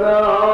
أفلا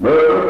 Murder.